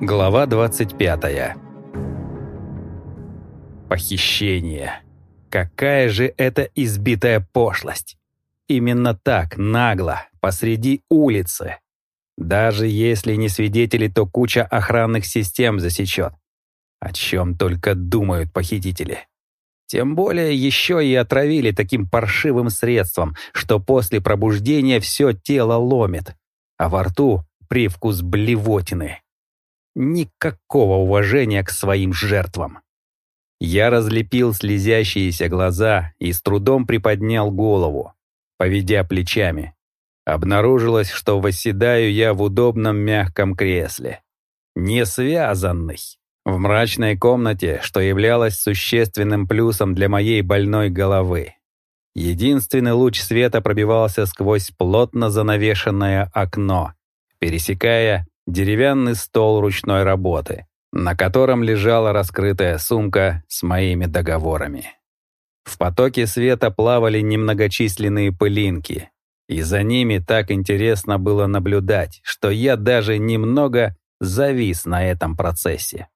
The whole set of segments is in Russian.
Глава 25. Похищение. Какая же это избитая пошлость. Именно так, нагло, посреди улицы. Даже если не свидетели, то куча охранных систем засечет. О чем только думают похитители. Тем более еще и отравили таким паршивым средством, что после пробуждения все тело ломит, а во рту привкус блевотины. Никакого уважения к своим жертвам. Я разлепил слезящиеся глаза и с трудом приподнял голову, поведя плечами. Обнаружилось, что восседаю я в удобном мягком кресле. Не связанный. В мрачной комнате, что являлось существенным плюсом для моей больной головы. Единственный луч света пробивался сквозь плотно занавешенное окно, пересекая деревянный стол ручной работы, на котором лежала раскрытая сумка с моими договорами. В потоке света плавали немногочисленные пылинки, и за ними так интересно было наблюдать, что я даже немного завис на этом процессе.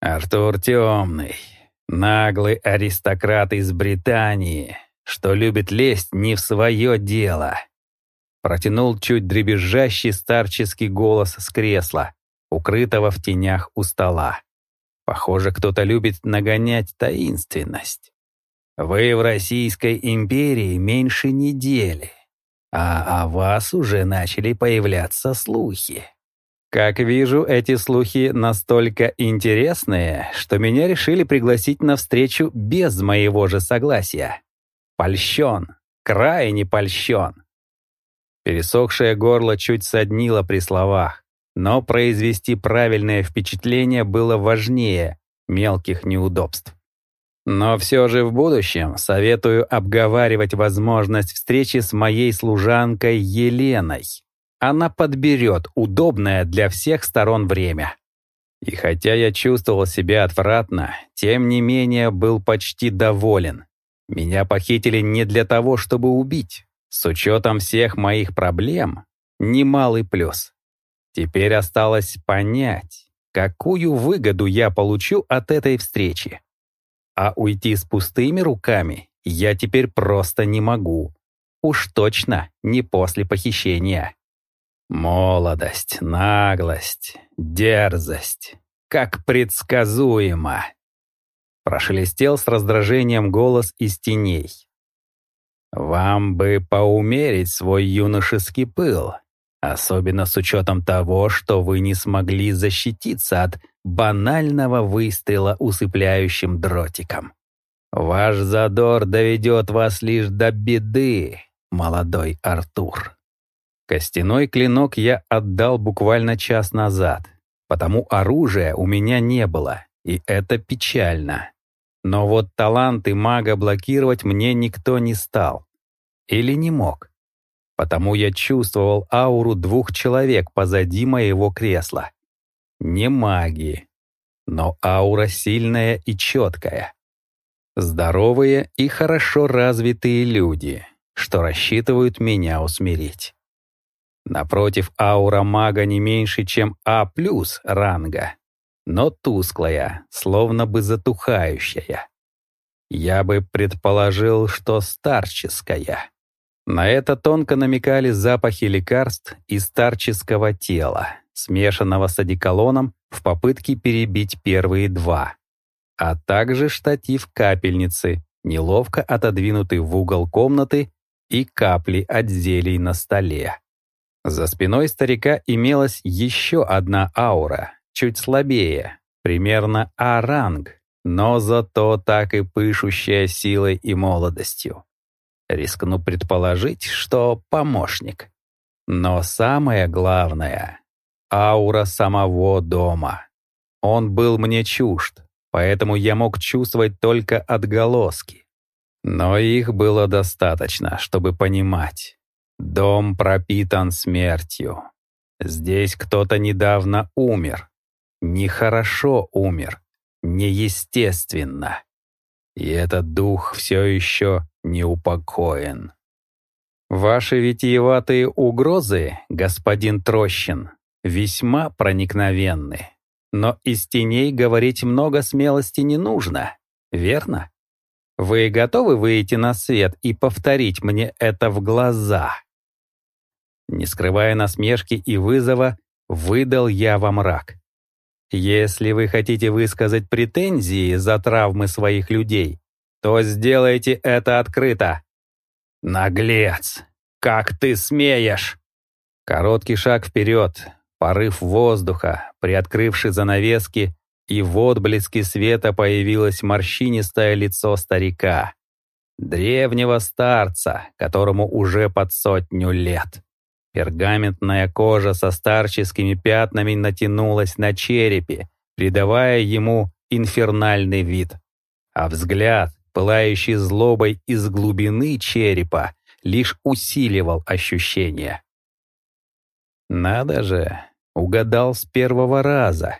Артур Темный, наглый аристократ из Британии, что любит лезть не в свое дело. Протянул чуть дребезжащий старческий голос с кресла, укрытого в тенях у стола. Похоже, кто-то любит нагонять таинственность. Вы в Российской империи меньше недели, а о вас уже начали появляться слухи. Как вижу, эти слухи настолько интересные, что меня решили пригласить на встречу без моего же согласия. Польщен, крайне польщен. Пересохшее горло чуть соднило при словах, но произвести правильное впечатление было важнее мелких неудобств. Но все же в будущем советую обговаривать возможность встречи с моей служанкой Еленой она подберет удобное для всех сторон время. И хотя я чувствовал себя отвратно, тем не менее был почти доволен. Меня похитили не для того, чтобы убить. С учетом всех моих проблем, немалый плюс. Теперь осталось понять, какую выгоду я получу от этой встречи. А уйти с пустыми руками я теперь просто не могу. Уж точно не после похищения. Молодость, наглость, дерзость. Как предсказуемо. Прошелестел с раздражением голос из теней. Вам бы поумерить свой юношеский пыл, особенно с учетом того, что вы не смогли защититься от банального выстрела усыпляющим дротиком. Ваш задор доведет вас лишь до беды, молодой Артур. Костяной клинок я отдал буквально час назад, потому оружия у меня не было, и это печально. Но вот таланты мага блокировать мне никто не стал. Или не мог. Потому я чувствовал ауру двух человек позади моего кресла. Не маги, но аура сильная и четкая. Здоровые и хорошо развитые люди, что рассчитывают меня усмирить. Напротив, аура мага не меньше, чем А плюс ранга, но тусклая, словно бы затухающая. Я бы предположил, что старческая. На это тонко намекали запахи лекарств и старческого тела, смешанного с одеколоном в попытке перебить первые два, а также штатив капельницы, неловко отодвинутый в угол комнаты и капли от зелий на столе. За спиной старика имелась еще одна аура, чуть слабее, примерно А-ранг, но зато так и пышущая силой и молодостью. Рискну предположить, что помощник. Но самое главное — аура самого дома. Он был мне чужд, поэтому я мог чувствовать только отголоски. Но их было достаточно, чтобы понимать. Дом пропитан смертью. Здесь кто-то недавно умер. Нехорошо умер. Неестественно. И этот дух все еще не упокоен. Ваши витиеватые угрозы, господин Трощин, весьма проникновенны. Но из теней говорить много смелости не нужно, верно? Вы готовы выйти на свет и повторить мне это в глаза? Не скрывая насмешки и вызова, выдал я во мрак. Если вы хотите высказать претензии за травмы своих людей, то сделайте это открыто. Наглец! Как ты смеешь! Короткий шаг вперед, порыв воздуха, приоткрывший занавески, и в отблеске света появилось морщинистое лицо старика. Древнего старца, которому уже под сотню лет. Пергаментная кожа со старческими пятнами натянулась на черепе, придавая ему инфернальный вид. А взгляд, пылающий злобой из глубины черепа, лишь усиливал ощущение. Надо же, угадал с первого раза.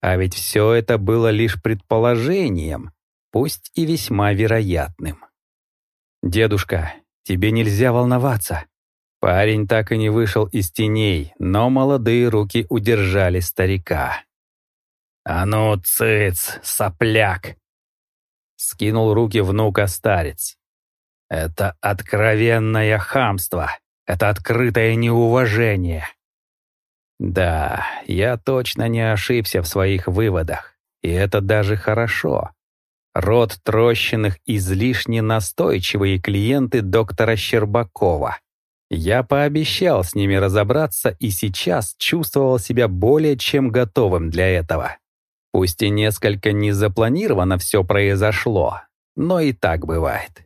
А ведь все это было лишь предположением, пусть и весьма вероятным. «Дедушка, тебе нельзя волноваться». Парень так и не вышел из теней, но молодые руки удержали старика. «А ну, цыц, сопляк!» Скинул руки внука старец. «Это откровенное хамство, это открытое неуважение. Да, я точно не ошибся в своих выводах, и это даже хорошо. Род трощенных излишне настойчивые клиенты доктора Щербакова. Я пообещал с ними разобраться и сейчас чувствовал себя более чем готовым для этого. Пусть и несколько незапланированно все произошло, но и так бывает.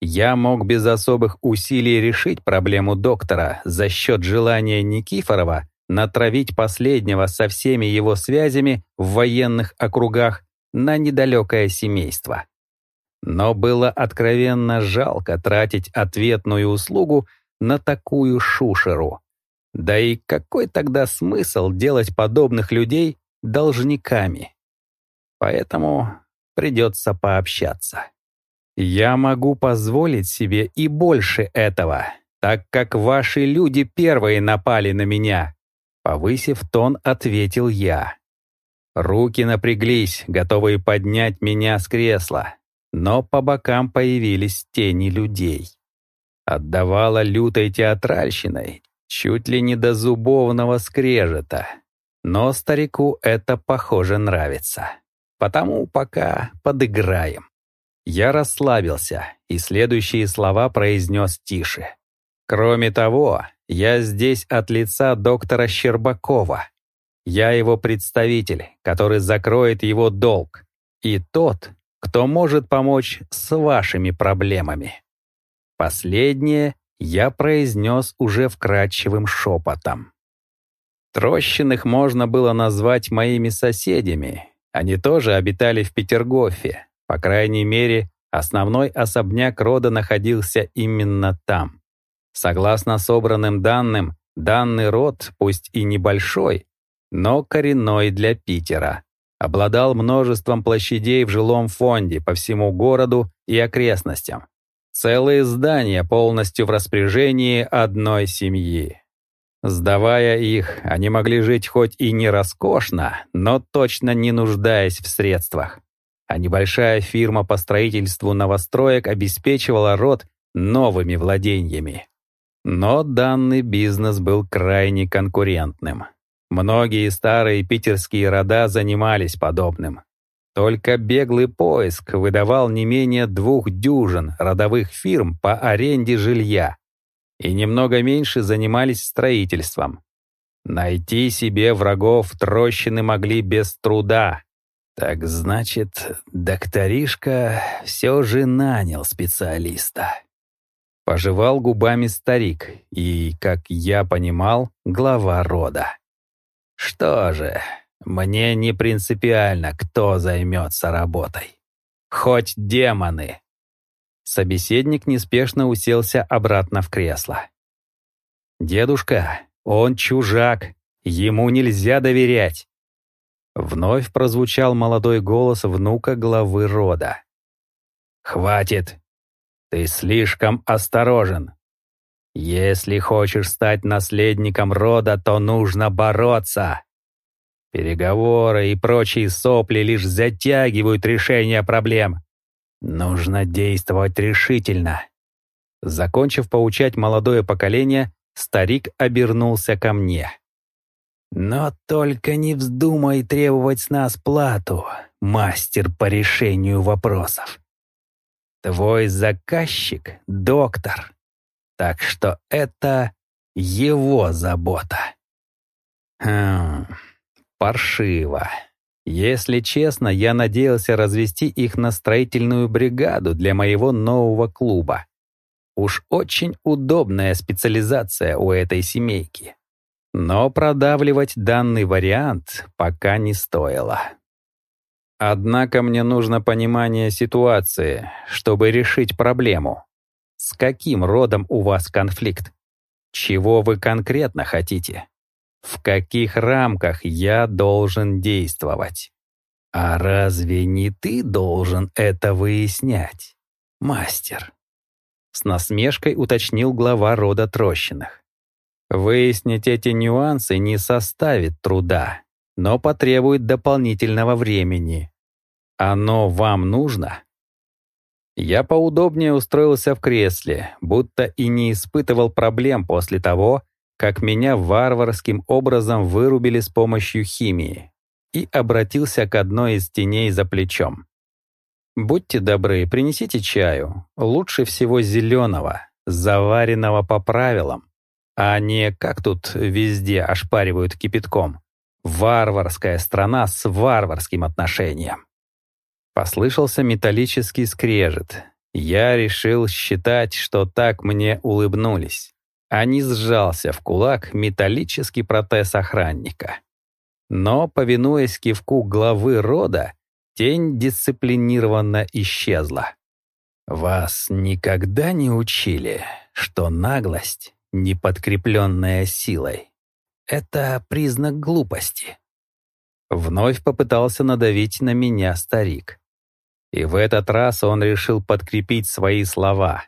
Я мог без особых усилий решить проблему доктора за счет желания Никифорова натравить последнего со всеми его связями в военных округах на недалекое семейство. Но было откровенно жалко тратить ответную услугу на такую шушеру. Да и какой тогда смысл делать подобных людей должниками? Поэтому придется пообщаться. Я могу позволить себе и больше этого, так как ваши люди первые напали на меня, Повысив тон, ответил я. Руки напряглись, готовые поднять меня с кресла, но по бокам появились тени людей. Отдавала лютой театральщиной, чуть ли не до зубовного скрежета. Но старику это, похоже, нравится. Потому пока подыграем. Я расслабился и следующие слова произнес тише. Кроме того, я здесь от лица доктора Щербакова. Я его представитель, который закроет его долг. И тот, кто может помочь с вашими проблемами. Последнее я произнес уже вкрадчивым шепотом. Трощиных можно было назвать моими соседями. Они тоже обитали в Петергофе. По крайней мере, основной особняк рода находился именно там. Согласно собранным данным, данный род, пусть и небольшой, но коренной для Питера, обладал множеством площадей в жилом фонде по всему городу и окрестностям. Целые здания полностью в распоряжении одной семьи. Сдавая их, они могли жить хоть и не роскошно, но точно не нуждаясь в средствах. А небольшая фирма по строительству новостроек обеспечивала род новыми владениями. Но данный бизнес был крайне конкурентным. Многие старые питерские рода занимались подобным. Только беглый поиск выдавал не менее двух дюжин родовых фирм по аренде жилья и немного меньше занимались строительством. Найти себе врагов трощины могли без труда. Так значит, докторишка все же нанял специалиста. Пожевал губами старик и, как я понимал, глава рода. Что же, мне не принципиально, кто займется работой. Хоть демоны. Собеседник неспешно уселся обратно в кресло. «Дедушка, он чужак, ему нельзя доверять». Вновь прозвучал молодой голос внука главы рода. «Хватит, «Ты слишком осторожен». Если хочешь стать наследником рода, то нужно бороться. Переговоры и прочие сопли лишь затягивают решение проблем. Нужно действовать решительно. Закончив поучать молодое поколение, старик обернулся ко мне. «Но только не вздумай требовать с нас плату, мастер по решению вопросов. Твой заказчик — доктор, так что это его забота». Хм, паршиво. Если честно, я надеялся развести их на строительную бригаду для моего нового клуба. Уж очень удобная специализация у этой семейки. Но продавливать данный вариант пока не стоило. Однако мне нужно понимание ситуации, чтобы решить проблему. С каким родом у вас конфликт? Чего вы конкретно хотите? В каких рамках я должен действовать? А разве не ты должен это выяснять, мастер? С насмешкой уточнил глава рода Трощиных. Выяснить эти нюансы не составит труда, но потребует дополнительного времени. Оно вам нужно? Я поудобнее устроился в кресле, будто и не испытывал проблем после того, как меня варварским образом вырубили с помощью химии, и обратился к одной из теней за плечом. «Будьте добры, принесите чаю, лучше всего зеленого, заваренного по правилам, а не как тут везде ошпаривают кипятком. Варварская страна с варварским отношением». Послышался металлический скрежет. Я решил считать, что так мне улыбнулись а не сжался в кулак металлический протез охранника. Но, повинуясь кивку главы рода, тень дисциплинированно исчезла. «Вас никогда не учили, что наглость, не подкрепленная силой, — это признак глупости?» Вновь попытался надавить на меня старик. И в этот раз он решил подкрепить свои слова.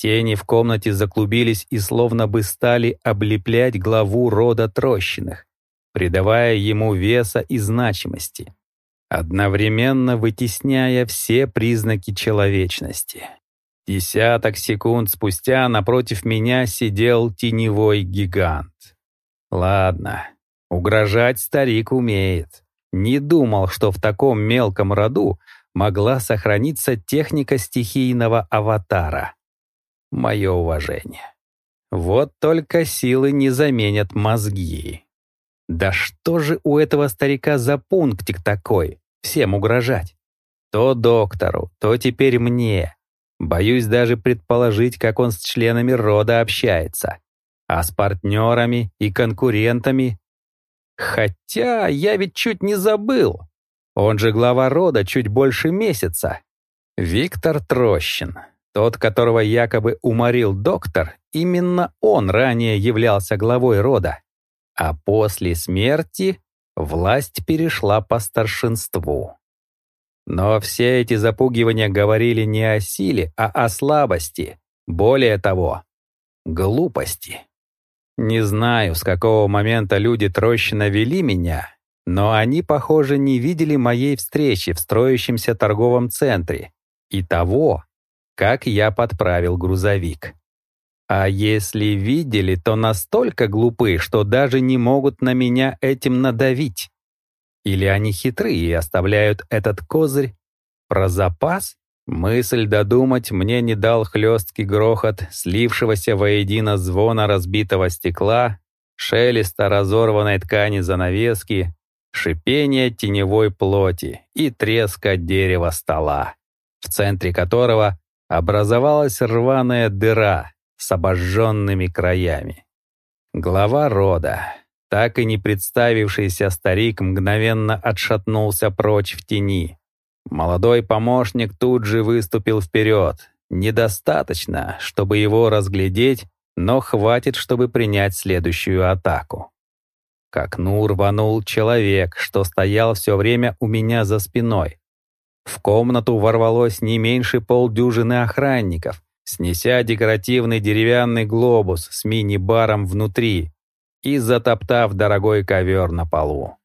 Тени в комнате заклубились и словно бы стали облеплять главу рода Трощиных, придавая ему веса и значимости, одновременно вытесняя все признаки человечности. Десяток секунд спустя напротив меня сидел теневой гигант. Ладно, угрожать старик умеет. Не думал, что в таком мелком роду могла сохраниться техника стихийного аватара мое уважение. Вот только силы не заменят мозги. Да что же у этого старика за пунктик такой, всем угрожать? То доктору, то теперь мне. Боюсь даже предположить, как он с членами рода общается. А с партнерами и конкурентами... Хотя я ведь чуть не забыл. Он же глава рода чуть больше месяца. Виктор Трощин, тот, которого якобы уморил доктор, именно он ранее являлся главой рода. А после смерти власть перешла по старшинству. Но все эти запугивания говорили не о силе, а о слабости. Более того, глупости. Не знаю, с какого момента люди трощно вели меня, но они, похоже, не видели моей встречи в строящемся торговом центре и того, как я подправил грузовик. А если видели, то настолько глупы, что даже не могут на меня этим надавить. Или они хитрые и оставляют этот козырь про запас? Мысль додумать мне не дал хлесткий грохот слившегося воедино звона разбитого стекла, шелеста разорванной ткани занавески, шипение теневой плоти и треска дерева стола, в центре которого образовалась рваная дыра с обожженными краями. Глава рода, так и не представившийся старик, мгновенно отшатнулся прочь в тени. Молодой помощник тут же выступил вперед. Недостаточно, чтобы его разглядеть, но хватит, чтобы принять следующую атаку. К окну рванул человек, что стоял все время у меня за спиной. В комнату ворвалось не меньше полдюжины охранников, снеся декоративный деревянный глобус с мини-баром внутри и затоптав дорогой ковер на полу.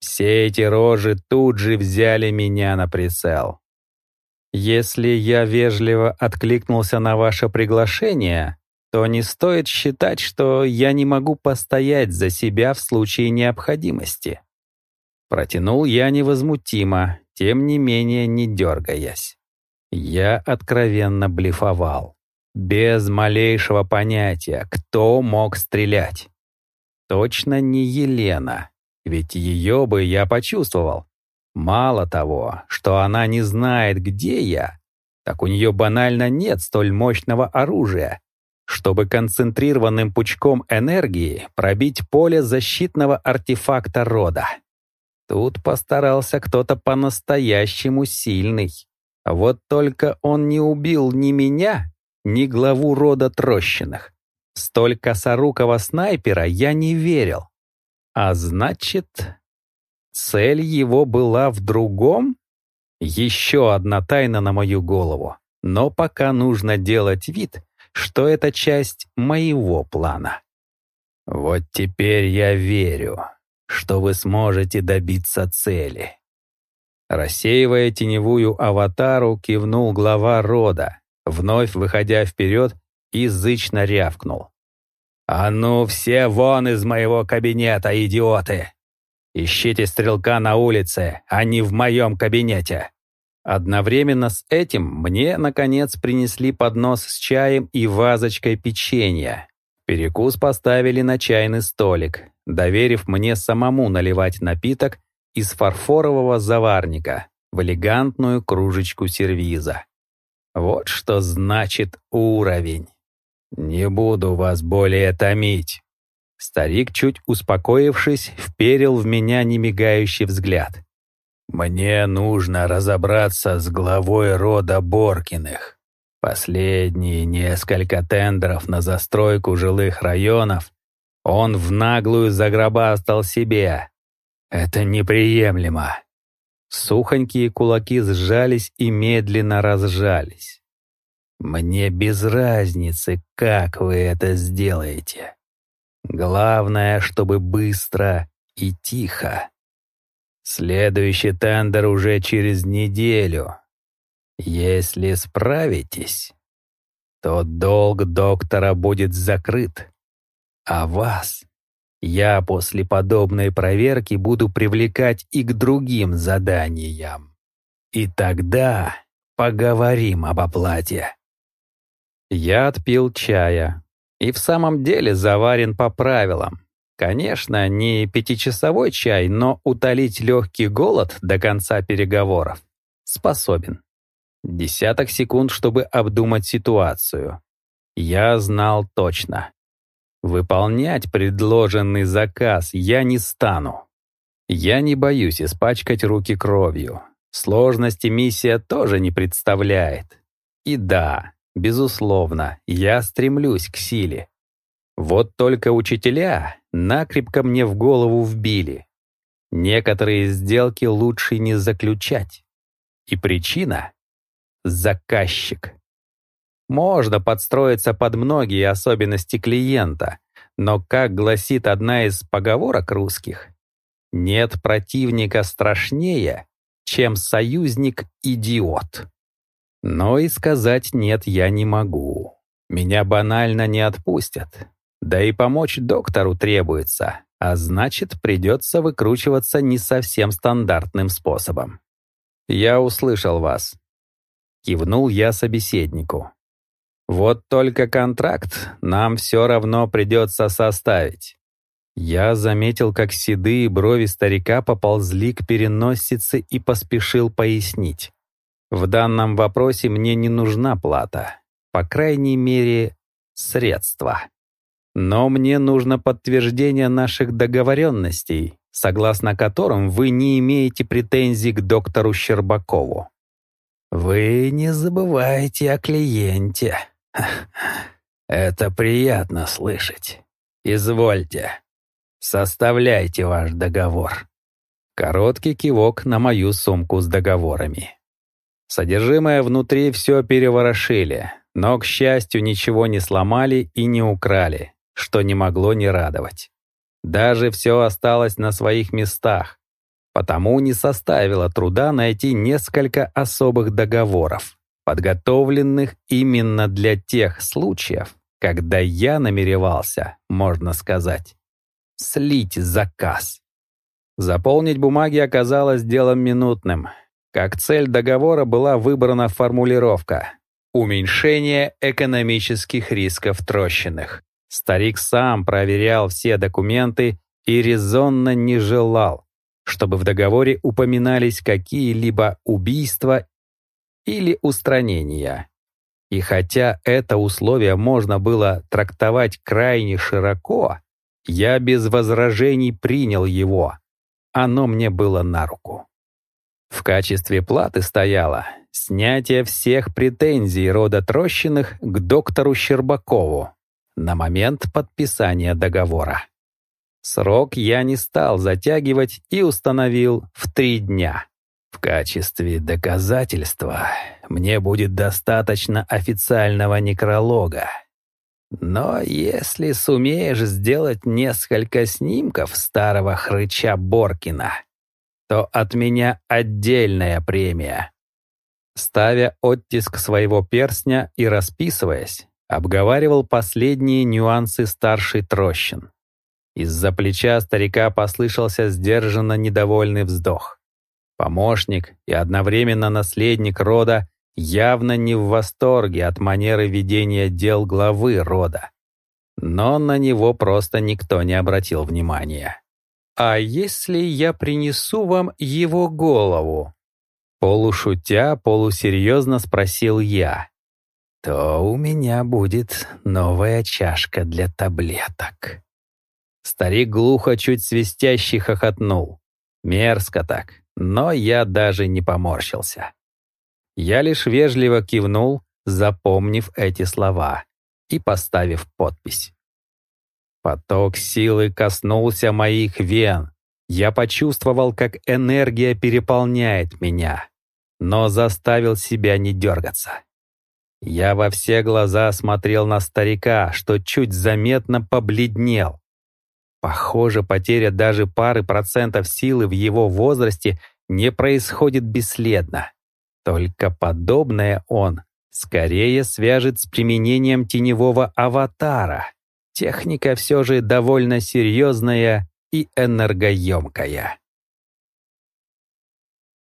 Все эти рожи тут же взяли меня на прицел. Если я вежливо откликнулся на ваше приглашение, то не стоит считать, что я не могу постоять за себя в случае необходимости. Протянул я невозмутимо, тем не менее не дергаясь. Я откровенно блефовал, без малейшего понятия, кто мог стрелять. Точно не Елена, ведь ее бы я почувствовал. Мало того, что она не знает, где я, так у нее банально нет столь мощного оружия, чтобы концентрированным пучком энергии пробить поле защитного артефакта рода. Тут постарался кто-то по-настоящему сильный. Вот только он не убил ни меня, ни главу рода Трощиных. Столь косорукого снайпера я не верил. А значит, цель его была в другом? Еще одна тайна на мою голову. Но пока нужно делать вид, что это часть моего плана. Вот теперь я верю, что вы сможете добиться цели. Рассеивая теневую аватару, кивнул глава рода, вновь выходя вперед, и зычно рявкнул. «А ну все вон из моего кабинета, идиоты! Ищите стрелка на улице, а не в моем кабинете!» Одновременно с этим мне, наконец, принесли поднос с чаем и вазочкой печенья. Перекус поставили на чайный столик, доверив мне самому наливать напиток из фарфорового заварника в элегантную кружечку сервиза. Вот что значит уровень. Не буду вас более томить. Старик, чуть успокоившись, вперил в меня немигающий взгляд. Мне нужно разобраться с главой рода Боркиных. Последние несколько тендеров на застройку жилых районов он в наглую загробастал себе. Это неприемлемо. Сухонькие кулаки сжались и медленно разжались. Мне без разницы, как вы это сделаете. Главное, чтобы быстро и тихо. Следующий тендер уже через неделю. Если справитесь, то долг доктора будет закрыт. А вас я после подобной проверки буду привлекать и к другим заданиям. И тогда поговорим об оплате. Я отпил чая. И в самом деле заварен по правилам. Конечно, не пятичасовой чай, но утолить легкий голод до конца переговоров способен. Десяток секунд, чтобы обдумать ситуацию. Я знал точно. Выполнять предложенный заказ я не стану. Я не боюсь испачкать руки кровью. Сложности миссия тоже не представляет. И да, безусловно, я стремлюсь к силе. Вот только учителя накрепко мне в голову вбили. Некоторые сделки лучше не заключать. И причина — заказчик. Можно подстроиться под многие особенности клиента, но, как гласит одна из поговорок русских, нет противника страшнее, чем союзник-идиот. Но и сказать «нет» я не могу. Меня банально не отпустят. Да и помочь доктору требуется, а значит, придется выкручиваться не совсем стандартным способом. «Я услышал вас», — кивнул я собеседнику. «Вот только контракт нам все равно придется составить». Я заметил, как седые брови старика поползли к переносице и поспешил пояснить. В данном вопросе мне не нужна плата, по крайней мере, средства. Но мне нужно подтверждение наших договоренностей, согласно которым вы не имеете претензий к доктору Щербакову. Вы не забывайте о клиенте. Это приятно слышать. Извольте, составляйте ваш договор. Короткий кивок на мою сумку с договорами. Содержимое внутри все переворошили, Но, к счастью, ничего не сломали и не украли, что не могло не радовать. Даже все осталось на своих местах, потому не составило труда найти несколько особых договоров, подготовленных именно для тех случаев, когда я намеревался, можно сказать, слить заказ. Заполнить бумаги оказалось делом минутным. Как цель договора была выбрана формулировка «Уменьшение экономических рисков трощенных». Старик сам проверял все документы и резонно не желал, чтобы в договоре упоминались какие-либо убийства или устранения. И хотя это условие можно было трактовать крайне широко, я без возражений принял его. Оно мне было на руку. В качестве платы стояло снятие всех претензий рода Трощиных к доктору Щербакову на момент подписания договора. Срок я не стал затягивать и установил в три дня. В качестве доказательства мне будет достаточно официального некролога. Но если сумеешь сделать несколько снимков старого хрыча Боркина, то от меня отдельная премия. Ставя оттиск своего перстня и расписываясь, обговаривал последние нюансы старший Трощин. Из-за плеча старика послышался сдержанно недовольный вздох. Помощник и одновременно наследник рода явно не в восторге от манеры ведения дел главы рода. Но на него просто никто не обратил внимания. «А если я принесу вам его голову?» Полушутя, полусерьезно спросил я. «То у меня будет новая чашка для таблеток». Старик глухо, чуть свистящий хохотнул. Мерзко так но я даже не поморщился. Я лишь вежливо кивнул, запомнив эти слова и поставив подпись. Поток силы коснулся моих вен. Я почувствовал, как энергия переполняет меня, но заставил себя не дергаться. Я во все глаза смотрел на старика, что чуть заметно побледнел. Похоже, потеря даже пары процентов силы в его возрасте не происходит бесследно. Только подобное он скорее свяжет с применением теневого аватара. Техника все же довольно серьезная и энергоемкая.